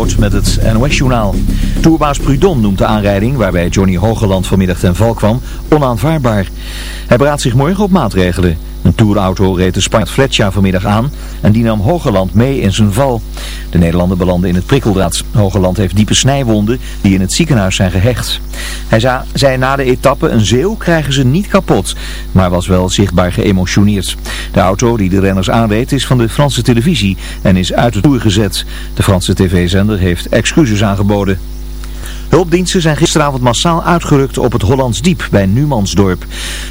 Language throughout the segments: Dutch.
Met het NOS-journaal. Tourbaas Prudon noemt de aanrijding waarbij Johnny Hogeland vanmiddag ten val kwam onaanvaardbaar. Hij beraadt zich morgen op maatregelen. Een tourauto reed de Spanjaard Fletcher vanmiddag aan en die nam Hogeland mee in zijn val. De Nederlander belandde in het prikkeldraad. Hogeland heeft diepe snijwonden die in het ziekenhuis zijn gehecht. Hij zei na de etappe een zeeuw krijgen ze niet kapot, maar was wel zichtbaar geëmotioneerd. De auto die de renners aanreed is van de Franse televisie en is uit de toer gezet. De Franse tv-zender heeft excuses aangeboden. Hulpdiensten zijn gisteravond massaal uitgerukt op het Hollands Diep bij Numansdorp.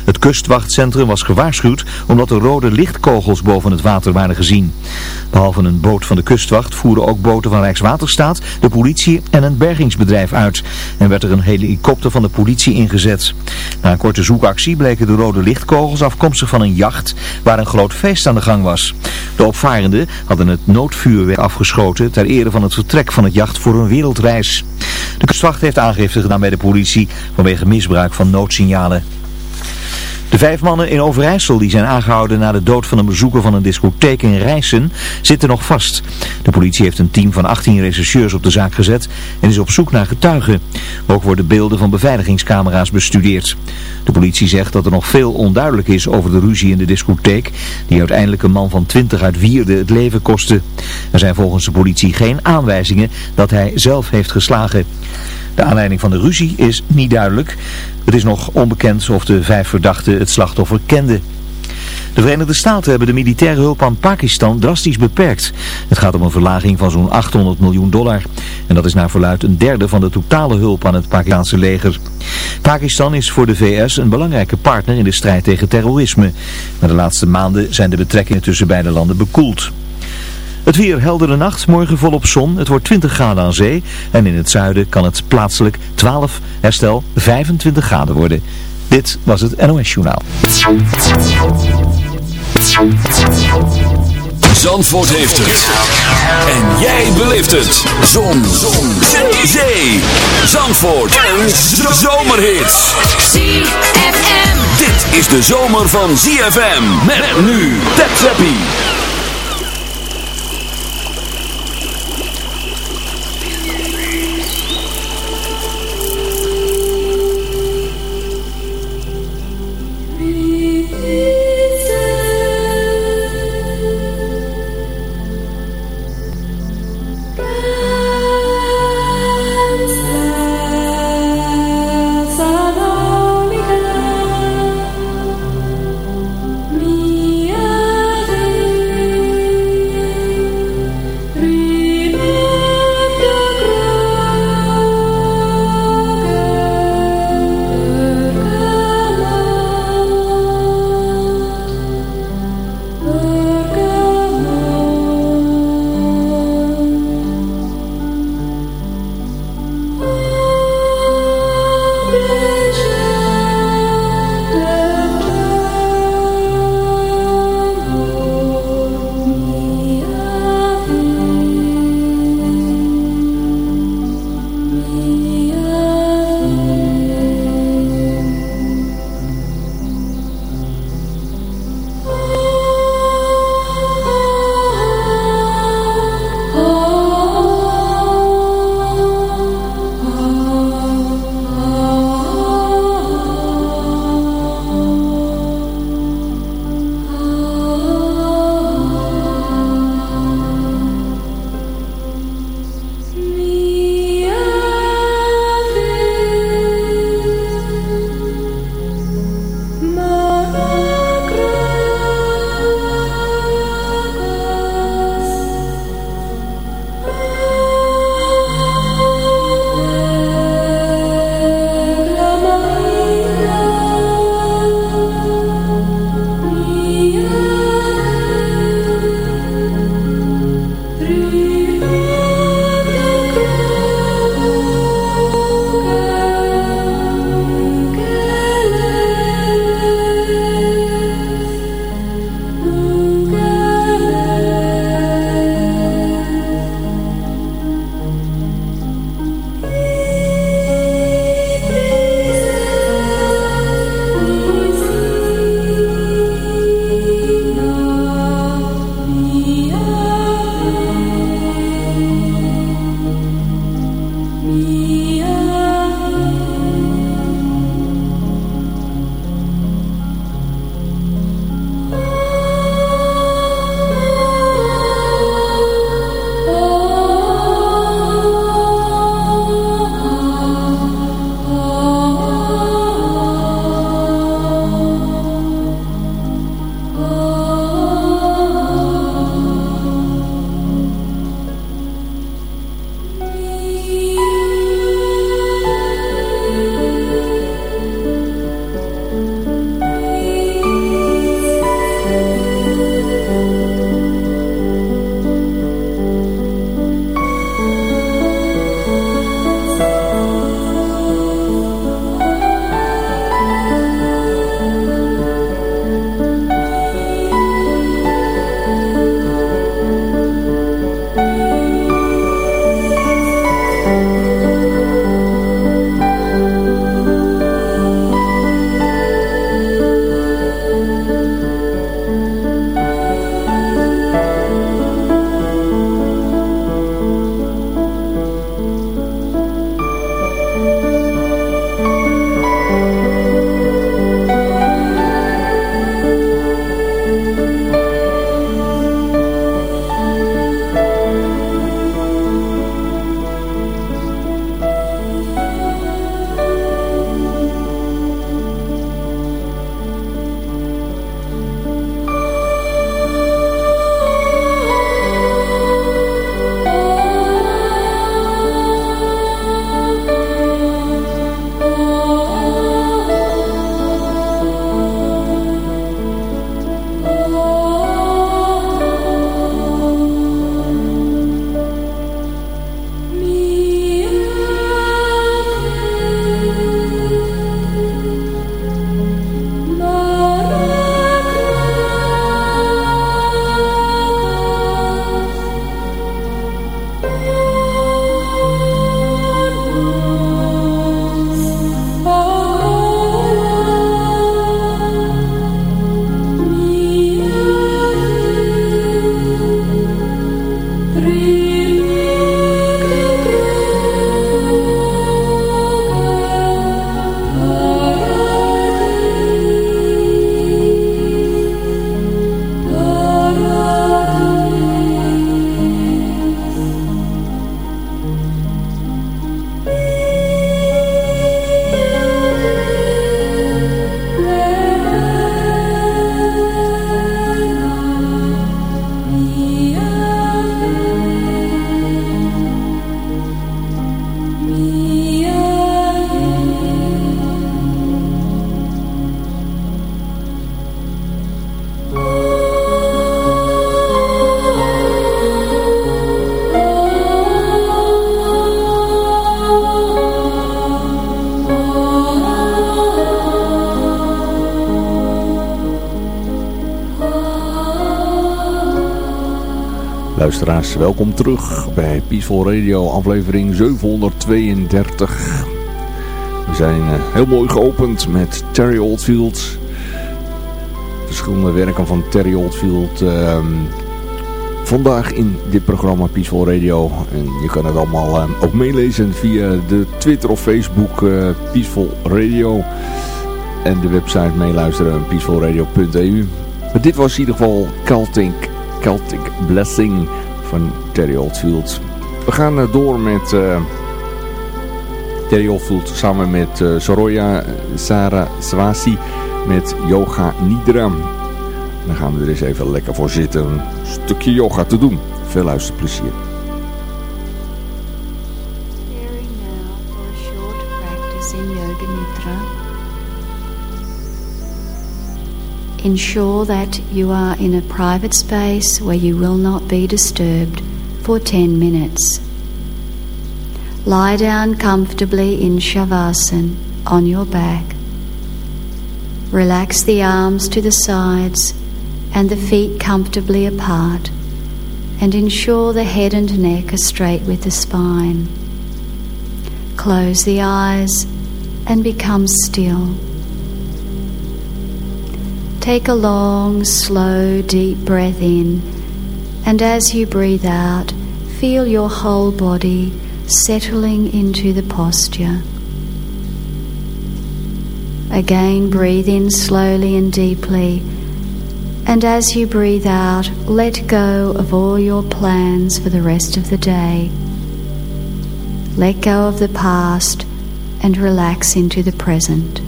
Het kustwachtcentrum was gewaarschuwd omdat er rode lichtkogels boven het water waren gezien. Behalve een boot van de kustwacht voeren ook boten van Rijkswaterstaat, de politie en een bergingsbedrijf uit. En werd er een helikopter van de politie ingezet. Na een korte zoekactie bleken de rode lichtkogels afkomstig van een jacht waar een groot feest aan de gang was. De opvarenden hadden het noodvuurwerk afgeschoten ter ere van het vertrek van het jacht voor een wereldreis. De heeft aangifte gedaan bij de politie vanwege misbruik van noodsignalen. De vijf mannen in Overijssel die zijn aangehouden na de dood van een bezoeker van een discotheek in Rijssen zitten nog vast. De politie heeft een team van 18 rechercheurs op de zaak gezet en is op zoek naar getuigen. Ook worden beelden van beveiligingscamera's bestudeerd. De politie zegt dat er nog veel onduidelijk is over de ruzie in de discotheek die uiteindelijk een man van 20 uit Wierde het leven kostte. Er zijn volgens de politie geen aanwijzingen dat hij zelf heeft geslagen. De aanleiding van de ruzie is niet duidelijk. Het is nog onbekend of de vijf verdachten het slachtoffer kenden. De Verenigde Staten hebben de militaire hulp aan Pakistan drastisch beperkt. Het gaat om een verlaging van zo'n 800 miljoen dollar. En dat is naar verluid een derde van de totale hulp aan het Pakistanse leger. Pakistan is voor de VS een belangrijke partner in de strijd tegen terrorisme. Maar de laatste maanden zijn de betrekkingen tussen beide landen bekoeld. Het weer heldere nacht, morgen volop zon. Het wordt 20 graden aan zee. En in het zuiden kan het plaatselijk 12, herstel 25 graden worden. Dit was het NOS Journaal. Zandvoort heeft het. En jij beleeft het. Zon. zon. Zee. Zandvoort. En zomerhits. ZFM. Dit is de zomer van ZFM. Met nu. Tap Zappie. Luisteraars, welkom terug bij Peaceful Radio, aflevering 732. We zijn uh, heel mooi geopend met Terry Oldfield. Verschillende werken van Terry Oldfield. Uh, vandaag in dit programma Peaceful Radio. En je kan het allemaal uh, ook meelezen via de Twitter of Facebook uh, Peaceful Radio. En de website meeluisteren peacefulradio.eu. Maar dit was in ieder geval Celtic Celtic Blessing van Terry Oldfield. We gaan uh, door met uh, Terry Oldfield samen met uh, Soroya Sarah Swasi met Yoga Nidra. Dan gaan we er eens even lekker voor zitten een stukje yoga te doen. Veel luisterplezier. Ensure that you are in a private space where you will not be disturbed for 10 minutes. Lie down comfortably in Shavasana on your back. Relax the arms to the sides and the feet comfortably apart and ensure the head and neck are straight with the spine. Close the eyes and become still. Take a long, slow, deep breath in, and as you breathe out, feel your whole body settling into the posture. Again, breathe in slowly and deeply, and as you breathe out, let go of all your plans for the rest of the day. Let go of the past and relax into the present.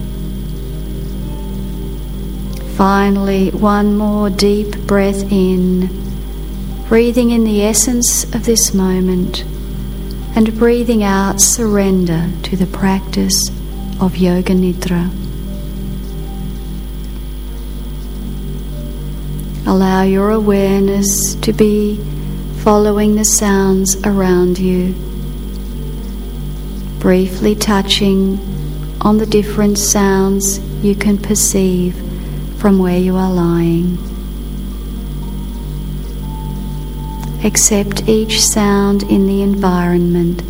Finally, one more deep breath in, breathing in the essence of this moment and breathing out surrender to the practice of Yoga Nidra. Allow your awareness to be following the sounds around you, briefly touching on the different sounds you can perceive from where you are lying. Accept each sound in the environment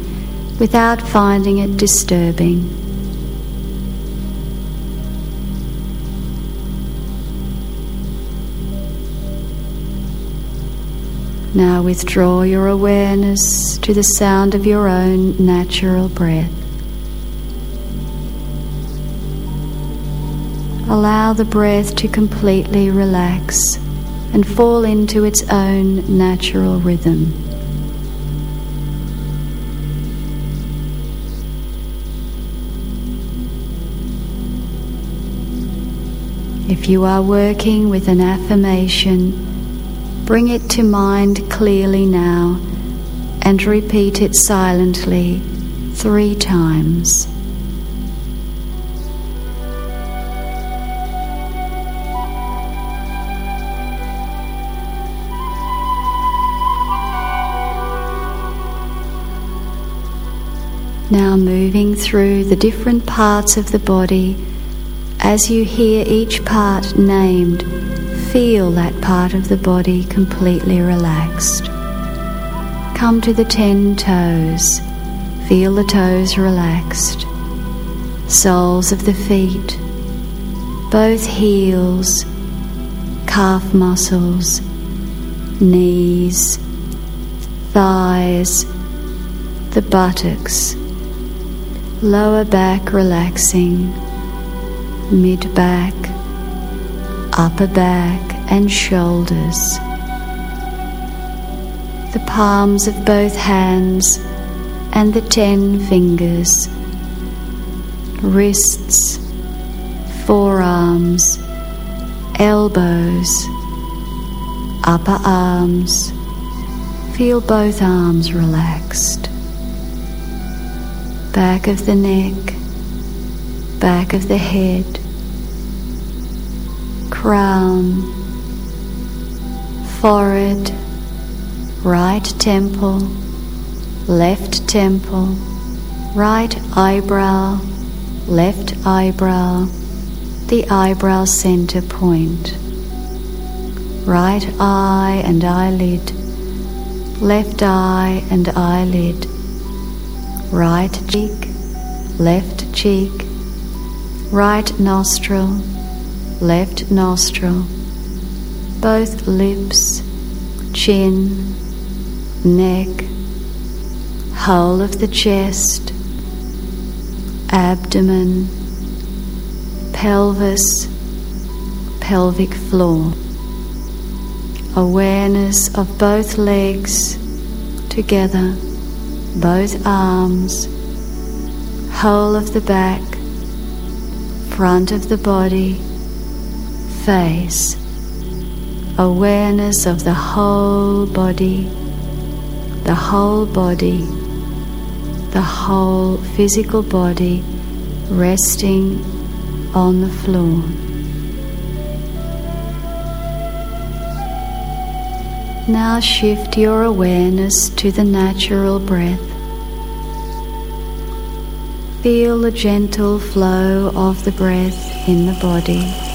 without finding it disturbing. Now withdraw your awareness to the sound of your own natural breath. Allow the breath to completely relax and fall into its own natural rhythm. If you are working with an affirmation, bring it to mind clearly now and repeat it silently three times. Now moving through the different parts of the body, as you hear each part named, feel that part of the body completely relaxed. Come to the ten toes, feel the toes relaxed, soles of the feet, both heels, calf muscles, knees, thighs, the buttocks lower back relaxing, mid back, upper back, and shoulders. The palms of both hands and the ten fingers, wrists, forearms, elbows, upper arms. Feel both arms relaxed back of the neck, back of the head, crown, forehead, right temple, left temple, right eyebrow, left eyebrow, the eyebrow center point, right eye and eyelid, left eye and eyelid, right cheek, left cheek, right nostril, left nostril, both lips, chin, neck, whole of the chest, abdomen, pelvis, pelvic floor. Awareness of both legs together, both arms, whole of the back, front of the body, face. Awareness of the whole body, the whole body, the whole physical body resting on the floor. Now shift your awareness to the natural breath. Feel the gentle flow of the breath in the body.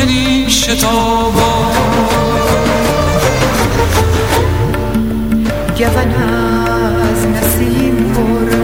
باطنی شتابا گون از نسیم پر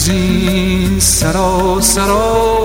به جز این سرا سرایم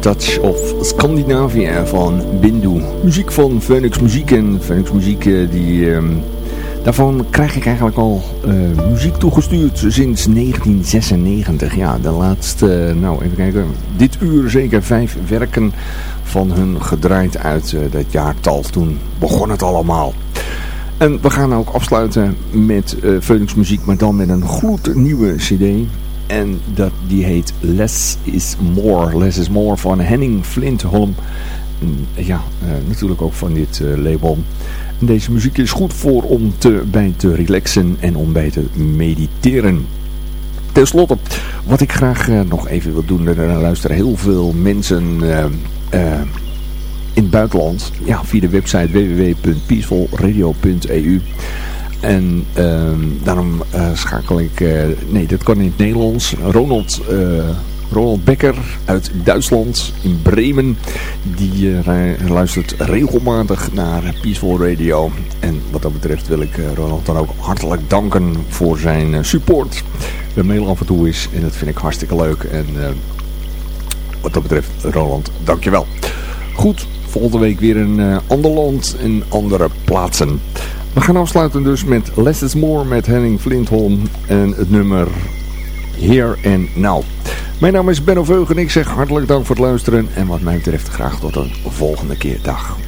Touch of Scandinavia van Bindu. Muziek van Phoenix Muziek en Phoenix Muziek die... Ehm, daarvan krijg ik eigenlijk al uh, muziek toegestuurd sinds 1996. Ja, de laatste, nou even kijken, dit uur zeker vijf werken van hun gedraaid uit dat jaartal. Toen begon het allemaal. En we gaan ook afsluiten met uh, Phoenix Muziek, maar dan met een gloednieuwe cd. En dat, die heet Less is More. Less is More van Henning Flintholm. Ja, uh, natuurlijk ook van dit uh, label. Deze muziek is goed voor om te, bij te relaxen en om bij te mediteren. Ten slotte, wat ik graag uh, nog even wil doen. Er luisteren heel veel mensen in het buitenland. Ja, via de website www.peacefulradio.eu. En uh, daarom uh, schakel ik... Uh, nee, dat kan in het Nederlands. Ronald, Ronald Becker uit Duitsland, in Bremen. Die luistert regelmatig naar Peaceful Radio. En wat dat betreft wil ik Ronald dan ook hartelijk danken voor zijn support. De mail af en toe is. En dat vind ik hartstikke leuk. En wat dat betreft, Roland, dankjewel. Goed, volgende week weer een ander land en andere plaatsen. We gaan afsluiten dus met Less is More met Henning Flintholm en het nummer Here and Now. Mijn naam is Benno Veug en ik zeg hartelijk dank voor het luisteren en wat mij betreft graag tot een volgende keer. Dag.